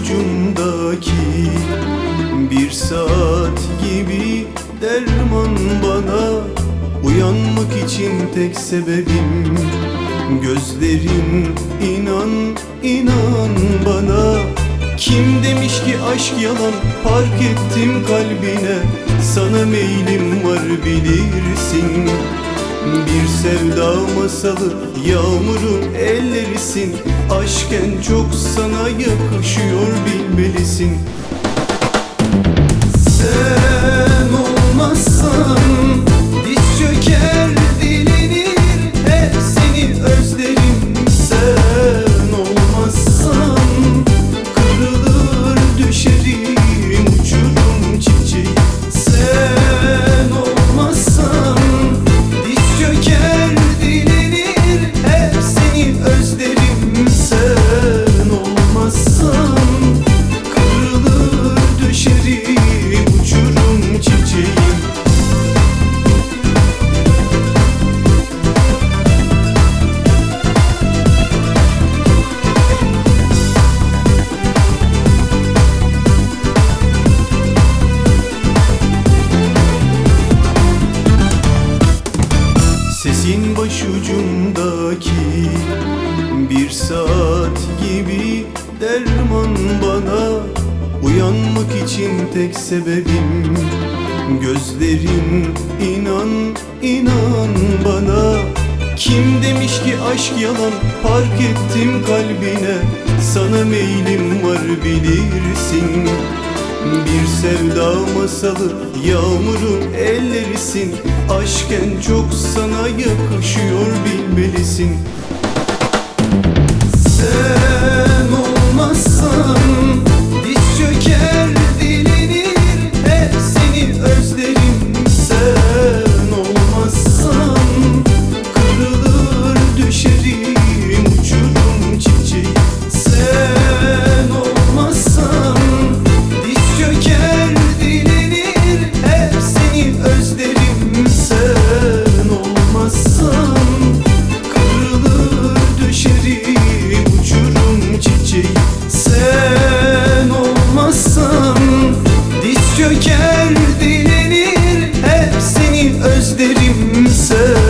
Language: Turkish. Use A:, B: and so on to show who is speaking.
A: ucundaki Bir saat gibi derman bana. Uyanmak için tek sebebim Gözlerin. İnan inan bana. Kim demiş ki aşk yalan? Fark ettim kalbine. Sana meylim var bilirsin. Bir sevda masalı yağmurun el ellerisin Aşken çok sana yakışıyor bilmelisin Uyanmak için tek sebebim. Gözlerin inan inan bana. Kim demiş ki aşk yalan fark ettim kalbine. Sana meylim var bilirsin. Bir sevda masalı Yağmurun ellerisin. Aşken çok sana yakışıyor bilmelisin özlerim